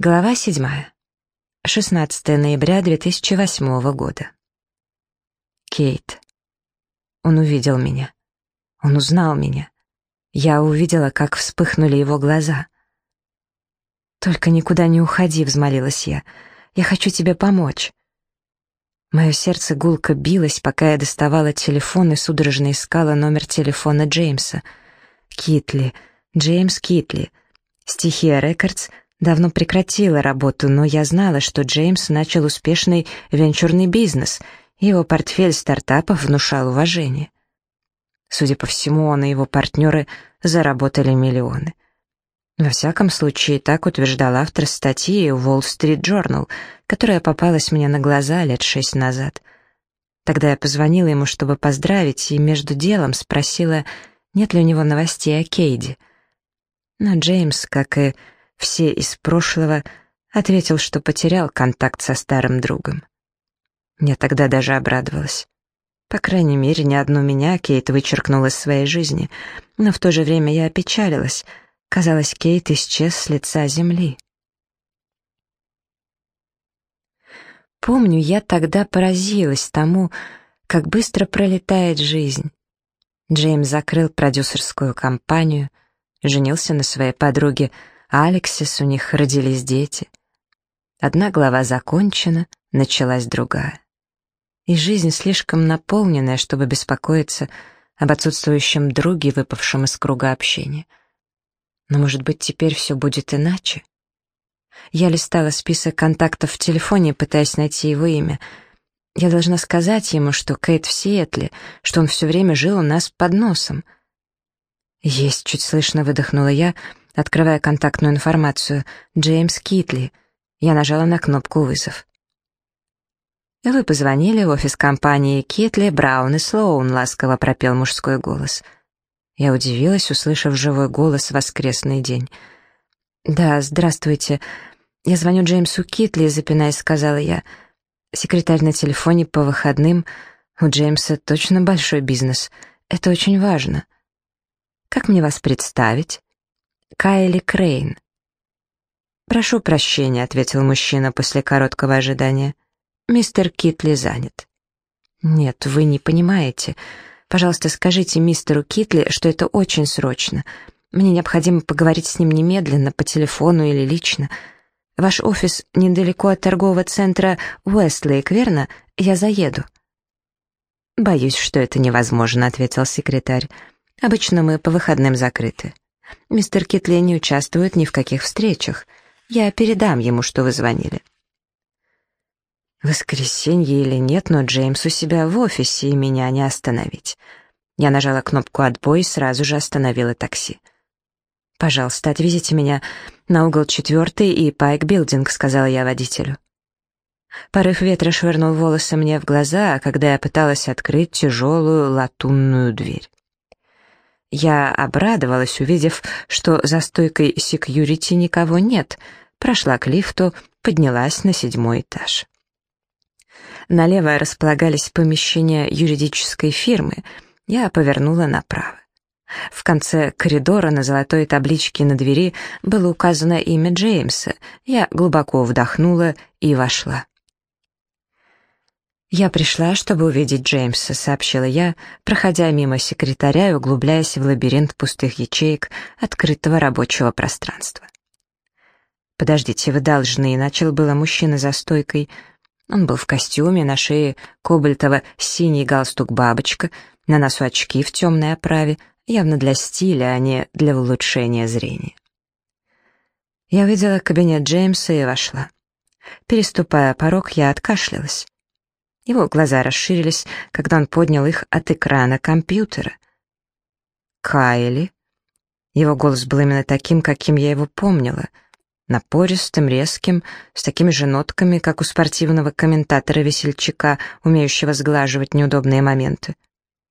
Глава 7. 16 ноября 2008 года. Кейт. Он увидел меня. Он узнал меня. Я увидела, как вспыхнули его глаза. «Только никуда не уходи», — взмолилась я. «Я хочу тебе помочь». Мое сердце гулко билось, пока я доставала телефон и судорожно искала номер телефона Джеймса. Китли. Джеймс Китли. Стихия Рекордс — давно прекратила работу, но я знала, что Джеймс начал успешный венчурный бизнес, его портфель стартапов внушал уважение. Судя по всему, он и его партнеры заработали миллионы. Во всяком случае, так утверждал автор статьи в Wall Street Journal, которая попалась мне на глаза лет шесть назад. Тогда я позвонила ему, чтобы поздравить, и между делом спросила, нет ли у него новостей о Кейде. Но Джеймс, как и все из прошлого, ответил, что потерял контакт со старым другом. Я тогда даже обрадовалась. По крайней мере, ни одну меня Кейт вычеркнул из своей жизни, но в то же время я опечалилась. Казалось, Кейт исчез с лица земли. Помню, я тогда поразилась тому, как быстро пролетает жизнь. Джеймс закрыл продюсерскую компанию, женился на своей подруге Алексис, у них родились дети. Одна глава закончена, началась другая. И жизнь слишком наполненная, чтобы беспокоиться об отсутствующем друге, выпавшем из круга общения. Но, может быть, теперь все будет иначе? Я листала список контактов в телефоне, пытаясь найти его имя. Я должна сказать ему, что Кейт в Сиэтле, что он все время жил у нас под носом. «Есть», — чуть слышно выдохнула я, открывая контактную информацию. «Джеймс Китли». Я нажала на кнопку «Вызов». «Вы позвонили в офис компании Китли, Браун и Слоун», — ласково пропел мужской голос. Я удивилась, услышав живой голос в воскресный день. «Да, здравствуйте. Я звоню Джеймсу Китли», — запинаясь, сказала я. «Секретарь на телефоне по выходным. У Джеймса точно большой бизнес. Это очень важно. Как мне вас представить?» Кайли Крейн. «Прошу прощения», — ответил мужчина после короткого ожидания. «Мистер Китли занят». «Нет, вы не понимаете. Пожалуйста, скажите мистеру Китли, что это очень срочно. Мне необходимо поговорить с ним немедленно, по телефону или лично. Ваш офис недалеко от торгового центра Уэстлейк, верно? Я заеду». «Боюсь, что это невозможно», — ответил секретарь. «Обычно мы по выходным закрыты». Мистер Китли не участвует ни в каких встречах. Я передам ему, что вы звонили». Воскресенье или нет, но Джеймс у себя в офисе, и меня не остановить. Я нажала кнопку «Отбой» и сразу же остановила такси. «Пожалуйста, отвезите меня на угол четвертый и Пайк Билдинг», — сказала я водителю. Порыв ветра швырнул волосы мне в глаза, а когда я пыталась открыть тяжелую латунную дверь. Я обрадовалась, увидев, что за стойкой секьюрити никого нет, прошла к лифту, поднялась на седьмой этаж. Налево располагались помещения юридической фирмы, я повернула направо. В конце коридора на золотой табличке на двери было указано имя Джеймса. Я глубоко вдохнула и вошла. «Я пришла, чтобы увидеть Джеймса», — сообщила я, проходя мимо секретаря и углубляясь в лабиринт пустых ячеек открытого рабочего пространства. «Подождите, вы должны», — начал было мужчина за стойкой. Он был в костюме, на шее кобальтово-синий галстук-бабочка, на носу очки в темной оправе, явно для стиля, а не для улучшения зрения. Я увидела кабинет Джеймса и вошла. Переступая порог, я откашлялась. Его глаза расширились, когда он поднял их от экрана компьютера. «Кайли?» Его голос был именно таким, каким я его помнила. Напористым, резким, с такими же нотками, как у спортивного комментатора-весельчака, умеющего сглаживать неудобные моменты.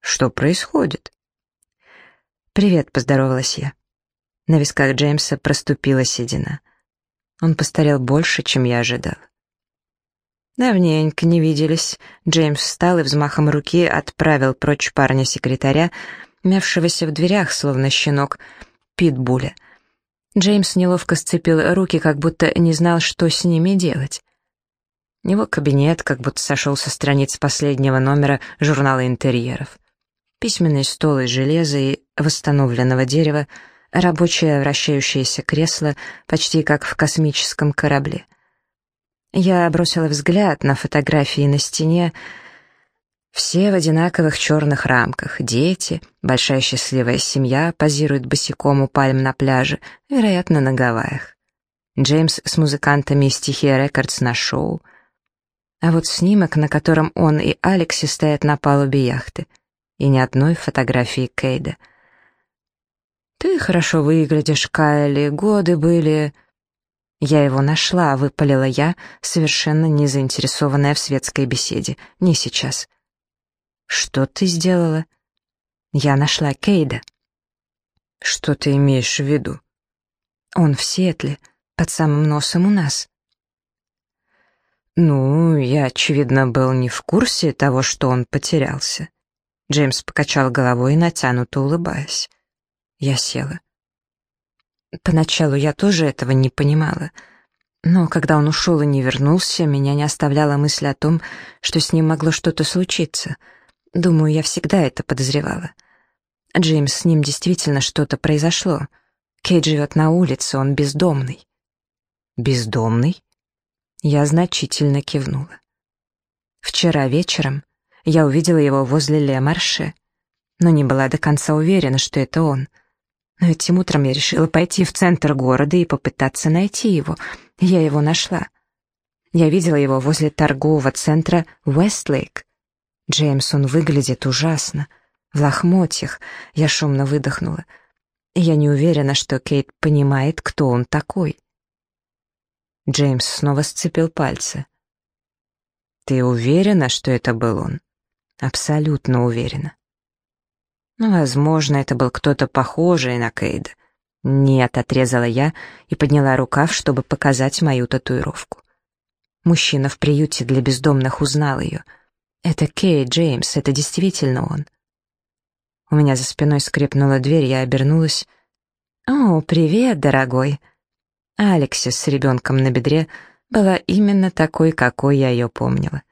«Что происходит?» «Привет», — поздоровалась я. На висках Джеймса проступила седина. Он постарел больше, чем я ожидала. Давненько не виделись. Джеймс встал и взмахом руки отправил прочь парня-секретаря, мявшегося в дверях, словно щенок, питбуля. Джеймс неловко сцепил руки, как будто не знал, что с ними делать. Его кабинет как будто сошел со страниц последнего номера журнала интерьеров. Письменный стол из железа и восстановленного дерева, рабочее вращающееся кресло, почти как в космическом корабле. Я бросила взгляд на фотографии на стене, все в одинаковых черных рамках. Дети, большая счастливая семья позирует босиком у пальм на пляже, вероятно, на Гавайях. Джеймс с музыкантами из Стихия Рекордс на шоу. А вот снимок, на котором он и Алекси стоят на палубе яхты. И ни одной фотографии Кейда. «Ты хорошо выглядишь, Кайли, годы были...» «Я его нашла», — выпалила я, совершенно не заинтересованная в светской беседе. «Не сейчас». «Что ты сделала?» «Я нашла Кейда». «Что ты имеешь в виду?» «Он в Сиэтле, под самым носом у нас». «Ну, я, очевидно, был не в курсе того, что он потерялся». Джеймс покачал головой, натянуто улыбаясь. Я села. Поначалу я тоже этого не понимала. Но когда он ушел и не вернулся, меня не оставляла мысль о том, что с ним могло что-то случиться — Думаю, я всегда это подозревала. Джеймс, с ним действительно что-то произошло. Кейт живет на улице, он бездомный. Бездомный? Я значительно кивнула. Вчера вечером я увидела его возле Ле Марше, но не была до конца уверена, что это он. Но этим утром я решила пойти в центр города и попытаться найти его. Я его нашла. Я видела его возле торгового центра Вестлейк. Джеймс, он выглядит ужасно. В лохмотьях. Я шумно выдохнула. Я не уверена, что Кейт понимает, кто он такой. Джеймс снова сцепил пальцы. «Ты уверена, что это был он?» «Абсолютно уверена». «Ну, возможно, это был кто-то похожий на Кейда». «Нет», — отрезала я и подняла рукав, чтобы показать мою татуировку. Мужчина в приюте для бездомных узнал ее — «Это Кей, Джеймс, это действительно он». У меня за спиной скрипнула дверь, я обернулась. «О, привет, дорогой!» Алексис с ребенком на бедре была именно такой, какой я ее помнила.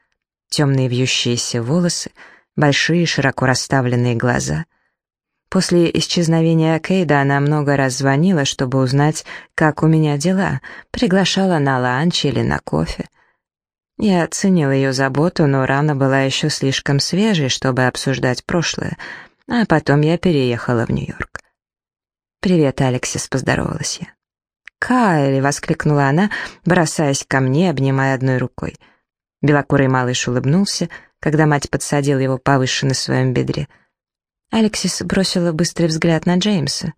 Темные вьющиеся волосы, большие широко расставленные глаза. После исчезновения Кейда она много раз звонила, чтобы узнать, как у меня дела, приглашала на ланч или на кофе. Я оценил ее заботу, но рана была еще слишком свежей, чтобы обсуждать прошлое, а потом я переехала в Нью-Йорк. «Привет, Алексис», — поздоровалась я. «Кайли!» — воскликнула она, бросаясь ко мне, обнимая одной рукой. Белокурый малыш улыбнулся, когда мать подсадила его повыше на своем бедре. Алексис бросила быстрый взгляд на Джеймса.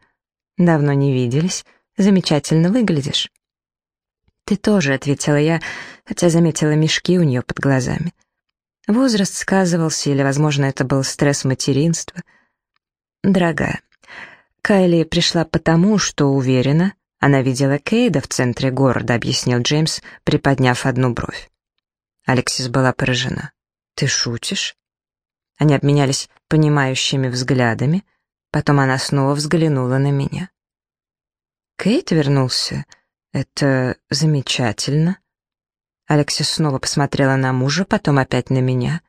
«Давно не виделись. Замечательно выглядишь». «Ты тоже», — ответила я, хотя заметила мешки у нее под глазами. Возраст сказывался, или, возможно, это был стресс материнства. «Дорогая, Кайли пришла потому, что уверена, она видела Кейда в центре города», — объяснил Джеймс, приподняв одну бровь. Алексис была поражена. «Ты шутишь?» Они обменялись понимающими взглядами, потом она снова взглянула на меня. «Кейт вернулся?» «Это замечательно». Алексис снова посмотрела на мужа, потом опять на меня.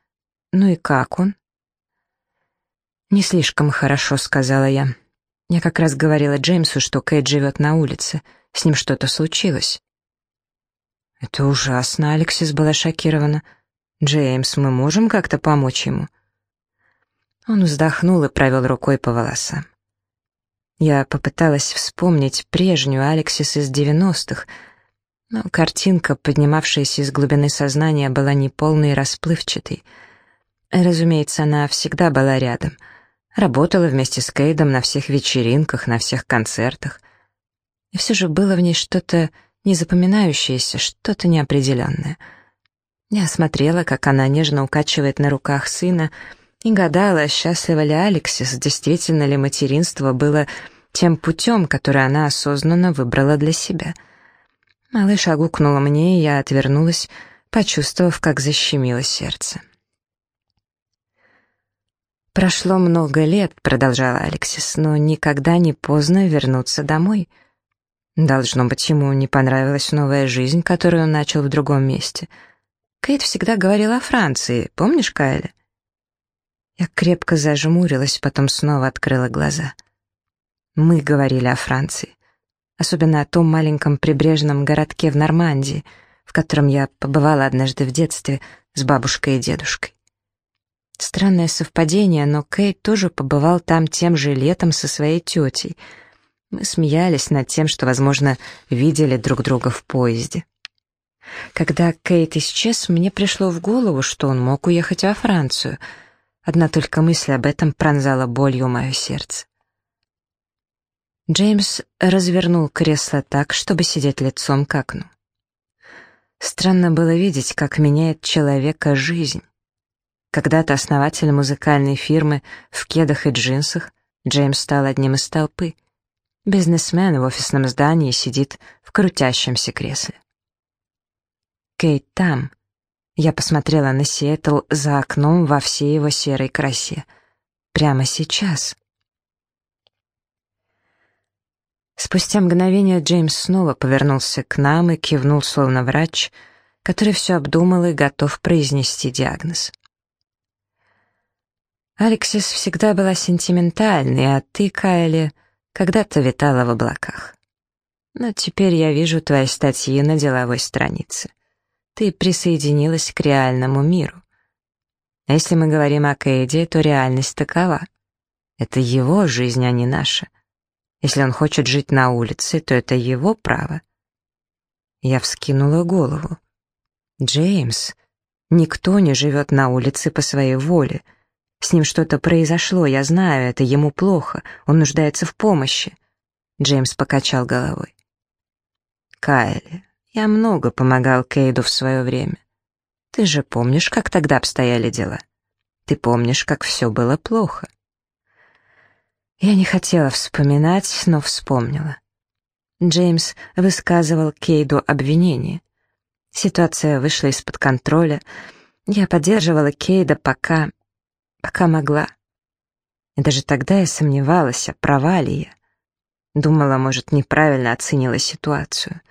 «Ну и как он?» «Не слишком хорошо», — сказала я. Я как раз говорила Джеймсу, что Кэт живет на улице. С ним что-то случилось. «Это ужасно», — Алексис была шокирована. «Джеймс, мы можем как-то помочь ему?» Он вздохнул и провел рукой по волосам. Я попыталась вспомнить прежнюю Алексис из девяностых, но картинка, поднимавшаяся из глубины сознания, была неполной и расплывчатой. Разумеется, она всегда была рядом. Работала вместе с Кейдом на всех вечеринках, на всех концертах. И все же было в ней что-то незапоминающееся, что-то неопределенное. Я смотрела, как она нежно укачивает на руках сына, и гадала, счастлива ли Алексис, действительно ли материнство было тем путем, который она осознанно выбрала для себя. Малыш огукнула мне, и я отвернулась, почувствовав, как защемило сердце. «Прошло много лет», — продолжала Алексис, — «но никогда не поздно вернуться домой». Должно быть, ему не понравилась новая жизнь, которую он начал в другом месте. Кейт всегда говорила о Франции, помнишь, Кайли? Я крепко зажмурилась, потом снова открыла глаза. Мы говорили о Франции. Особенно о том маленьком прибрежном городке в Нормандии, в котором я побывала однажды в детстве с бабушкой и дедушкой. Странное совпадение, но Кейт тоже побывал там тем же летом со своей тетей — мы смеялись над тем, что, возможно, видели друг друга в поезде. Когда Кейт исчез, мне пришло в голову, что он мог уехать во Францию. Одна только мысль об этом пронзала болью мое сердце. Джеймс развернул кресло так, чтобы сидеть лицом к окну. Странно было видеть, как меняет человека жизнь. Когда-то основатель музыкальной фирмы в кедах и джинсах, Джеймс стал одним из толпы. Бизнесмен в офисном здании сидит в крутящемся кресле. Кейт там. Я посмотрела на Сиэтл за окном во всей его серой красе. Прямо сейчас. Спустя мгновение Джеймс снова повернулся к нам и кивнул, словно врач, который все обдумал и готов произнести диагноз. Алексис всегда была сентиментальной, а ты, Кайли, когда-то витала в облаках. Но теперь я вижу твои статьи на деловой странице. Ты присоединилась к реальному миру. А если мы говорим о Кейде, то реальность такова. Это его жизнь, а не наша. Если он хочет жить на улице, то это его право. Я вскинула голову. «Джеймс, никто не живет на улице по своей воле. С ним что-то произошло, я знаю, это ему плохо, он нуждается в помощи. Джеймс покачал головой. Кайли, я много помогал Кейду в свое время. Ты же помнишь, как тогда обстояли дела? Ты помнишь, как все было плохо? Я не хотела вспоминать, но вспомнила. Джеймс высказывал Кейду обвинение. Ситуация вышла из-под контроля. Я поддерживала Кейда, пока пока могла. И даже тогда я сомневалась, а права ли я. Думала, может, неправильно оценила ситуацию.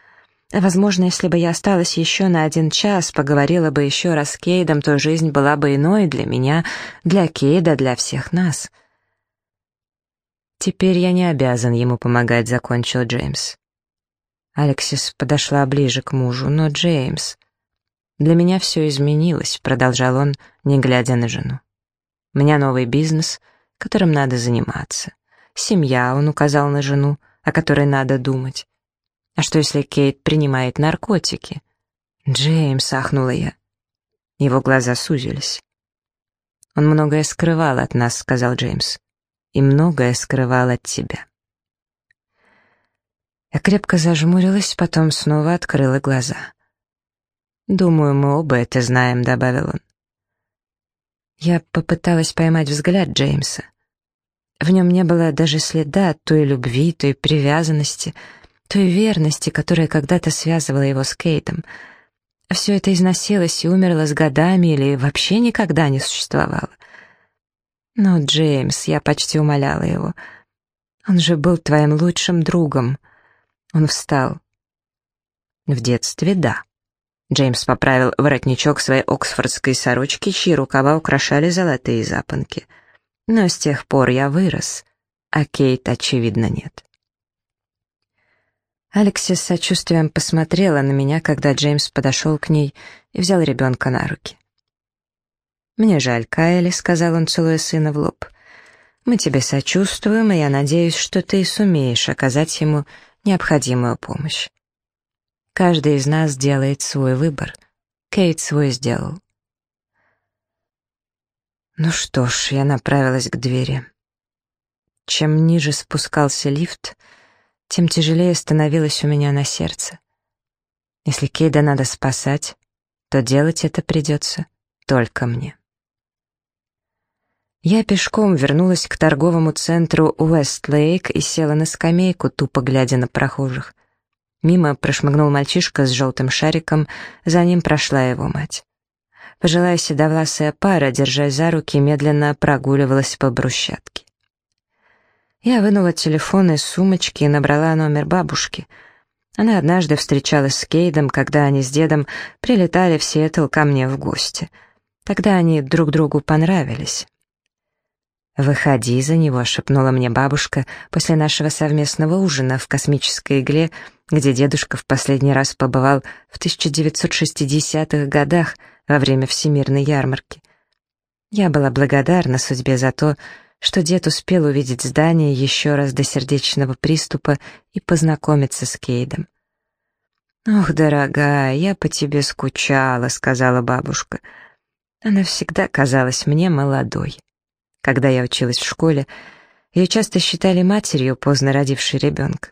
Возможно, если бы я осталась еще на один час, поговорила бы еще раз с Кейдом, то жизнь была бы иной для меня, для Кейда, для всех нас. «Теперь я не обязан ему помогать», — закончил Джеймс. Алексис подошла ближе к мужу, но Джеймс... «Для меня все изменилось», — продолжал он, не глядя на жену. У меня новый бизнес, которым надо заниматься. Семья, он указал на жену, о которой надо думать. А что, если Кейт принимает наркотики? Джеймс, ахнула я. Его глаза сузились. «Он многое скрывал от нас», — сказал Джеймс. «И многое скрывал от тебя». Я крепко зажмурилась, потом снова открыла глаза. «Думаю, мы оба это знаем», — добавил он. Я попыталась поймать взгляд Джеймса. В нем не было даже следа той любви, той привязанности, той верности, которая когда-то связывала его с Кейтом. Все это износилось и умерло с годами или вообще никогда не существовало. Но, Джеймс, я почти умоляла его. Он же был твоим лучшим другом. Он встал. В детстве — да. Джеймс поправил воротничок своей оксфордской сорочки, чьи рукава украшали золотые запонки. Но с тех пор я вырос, а Кейт, очевидно, нет. Алексис с сочувствием посмотрела на меня, когда Джеймс подошел к ней и взял ребенка на руки. «Мне жаль, Кайли», — сказал он, целуя сына в лоб. «Мы тебе сочувствуем, и я надеюсь, что ты сумеешь оказать ему необходимую помощь. Каждый из нас делает свой выбор. Кейт свой сделал. Ну что ж, я направилась к двери. Чем ниже спускался лифт, тем тяжелее становилось у меня на сердце. Если Кейда надо спасать, то делать это придется только мне. Я пешком вернулась к торговому центру Уэст-Лейк и села на скамейку, тупо глядя на прохожих. Мимо прошмыгнул мальчишка с желтым шариком, за ним прошла его мать. Пожилая седовласая пара, держась за руки, медленно прогуливалась по брусчатке. Я вынула телефон из сумочки и набрала номер бабушки. Она однажды встречалась с Кейдом, когда они с дедом прилетали в Сиэтл ко мне в гости. Тогда они друг другу понравились. «Выходи за него», — шепнула мне бабушка после нашего совместного ужина в космической игле, где дедушка в последний раз побывал в 1960-х годах во время Всемирной ярмарки. Я была благодарна судьбе за то, что дед успел увидеть здание еще раз до сердечного приступа и познакомиться с Кейдом. «Ох, дорогая, я по тебе скучала», — сказала бабушка. Она всегда казалась мне молодой. Когда я училась в школе, ее часто считали матерью, поздно родившей ребенка.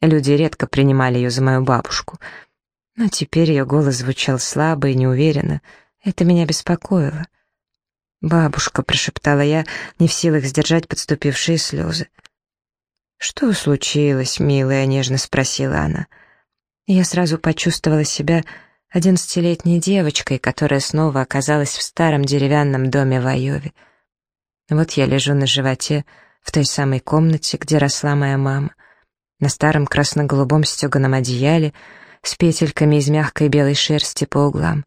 Люди редко принимали ее за мою бабушку. Но теперь ее голос звучал слабо и неуверенно. Это меня беспокоило. «Бабушка», — прошептала я, не в силах сдержать подступившие слезы. «Что случилось, милая?» — нежно спросила она. я сразу почувствовала себя одиннадцатилетней девочкой, которая снова оказалась в старом деревянном доме в Айове. Вот я лежу на животе в той самой комнате, где росла моя мама, на старом красно-голубом стеганом одеяле с петельками из мягкой белой шерсти по углам.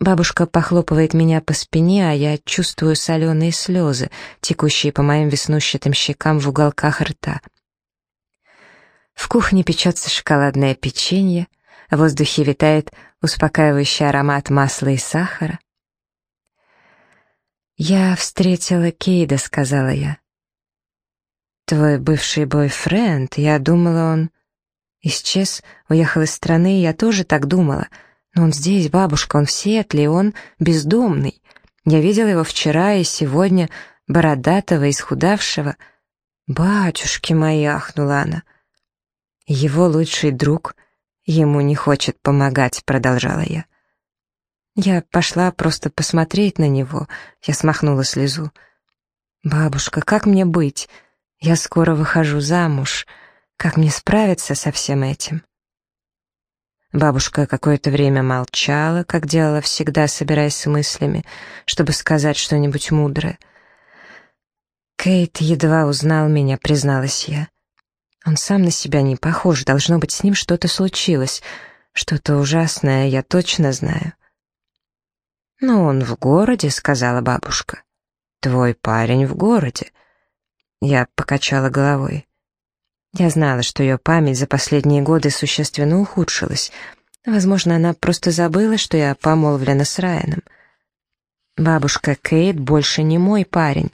Бабушка похлопывает меня по спине, а я чувствую соленые слезы, текущие по моим веснущатым щекам в уголках рта. В кухне печется шоколадное печенье, в воздухе витает успокаивающий аромат масла и сахара. «Я встретила Кейда», — сказала я. «Твой бывший бойфренд, я думала, он...» Исчез, уехал из страны, я тоже так думала. Но он здесь, бабушка, он в Сиэтле, он бездомный. Я видела его вчера и сегодня, бородатого, исхудавшего. «Батюшки мои!» — ахнула она. «Его лучший друг ему не хочет помогать», — продолжала я. Я пошла просто посмотреть на него. Я смахнула слезу. «Бабушка, как мне быть? Я скоро выхожу замуж. Как мне справиться со всем этим?» Бабушка какое-то время молчала, как делала всегда, собираясь с мыслями, чтобы сказать что-нибудь мудрое. Кейт едва узнал меня, призналась я. Он сам на себя не похож, должно быть, с ним что-то случилось. Что-то ужасное, я точно знаю. «Но он в городе», — сказала бабушка. «Твой парень в городе». Я покачала головой. Я знала, что ее память за последние годы существенно ухудшилась. Возможно, она просто забыла, что я помолвлена с Райаном. Бабушка Кейт больше не мой парень.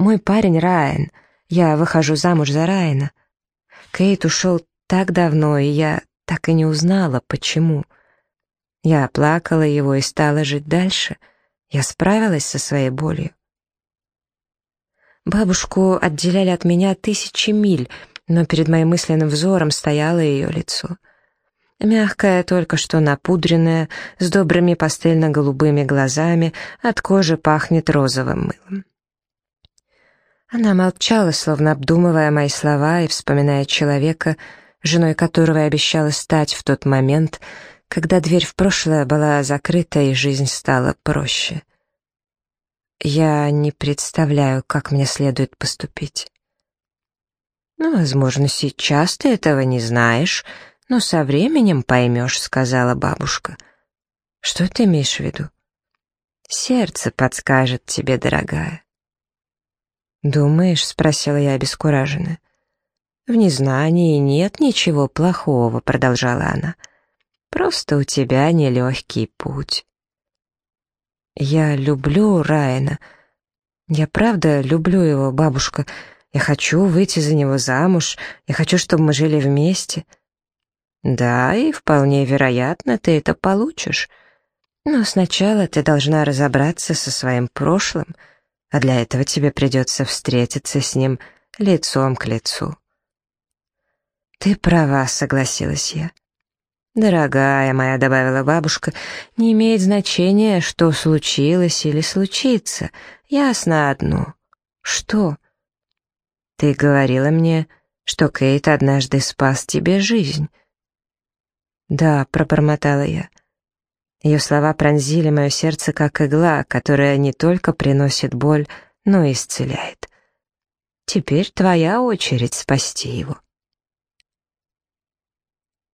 Мой парень Райан. Я выхожу замуж за Райана. Кейт ушел так давно, и я так и не узнала, почему. Я оплакала его и стала жить дальше. Я справилась со своей болью. Бабушку отделяли от меня тысячи миль, но перед моим мысленным взором стояло ее лицо. Мягкое, только что напудренное, с добрыми пастельно-голубыми глазами, от кожи пахнет розовым мылом. Она молчала, словно обдумывая мои слова и вспоминая человека, женой которого я обещала стать в тот момент, когда дверь в прошлое была закрыта и жизнь стала проще. Я не представляю, как мне следует поступить. «Ну, возможно, сейчас ты этого не знаешь, но со временем поймешь», — сказала бабушка. «Что ты имеешь в виду?» «Сердце подскажет тебе, дорогая». «Думаешь?» — спросила я обескураженно. «В незнании нет ничего плохого», — продолжала она. Просто у тебя нелегкий путь. Я люблю Райана. Я правда люблю его, бабушка. Я хочу выйти за него замуж. Я хочу, чтобы мы жили вместе. Да, и вполне вероятно, ты это получишь. Но сначала ты должна разобраться со своим прошлым, а для этого тебе придется встретиться с ним лицом к лицу. «Ты права», — согласилась я. «Дорогая моя», — добавила бабушка, — «не имеет значения, что случилось или случится. Ясно одно. Что?» «Ты говорила мне, что Кейт однажды спас тебе жизнь». «Да», — пробормотала я. Ее слова пронзили мое сердце, как игла, которая не только приносит боль, но и исцеляет. «Теперь твоя очередь спасти его».